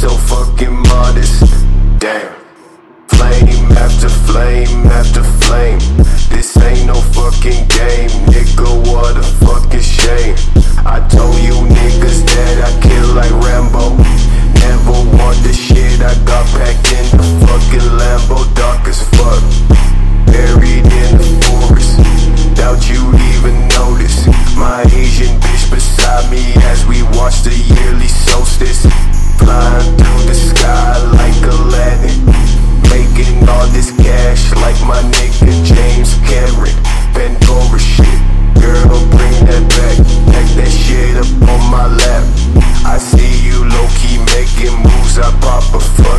so fucking modest. Damn. Flame after flame after flame. This ain't no fucking game, nigga. What a fucking shame. I told you niggas that I kill like Rambo. Never want the shit I got packed in the fucking Lambo, dark as fuck. Buried in the forest. Doubt you'd even notice. My Asian bitch beside me as we watch the I pop a